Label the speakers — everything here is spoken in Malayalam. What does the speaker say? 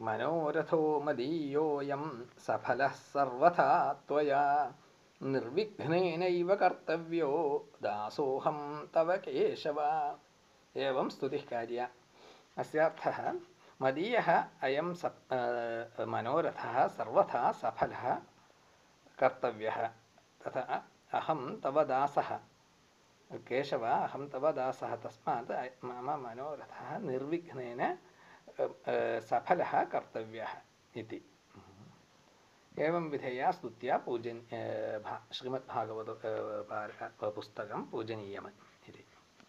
Speaker 1: മനോരഥോ മദീയോയം സഫലഃ സർവഥാ ത്വയാ നിർവിഘ്നേനൈവ കർത്തവ്യോ ദാസോഹം തവ കേശവ एवं स्तुतिः कार्या अस्यार्थः मदीयः अयं सप् मनोरथः सर्वथा सफलः कर्तव्यः तथा अहं तव दासः केशव अहं तव दासः तस्मात् मम मनोरथः निर्विघ्नेन सफलः कर्तव्यः इति। एवं विधेया स्तुत्या पूजन् श्रीमद्भागवत पुस्तकं पूजनीयम्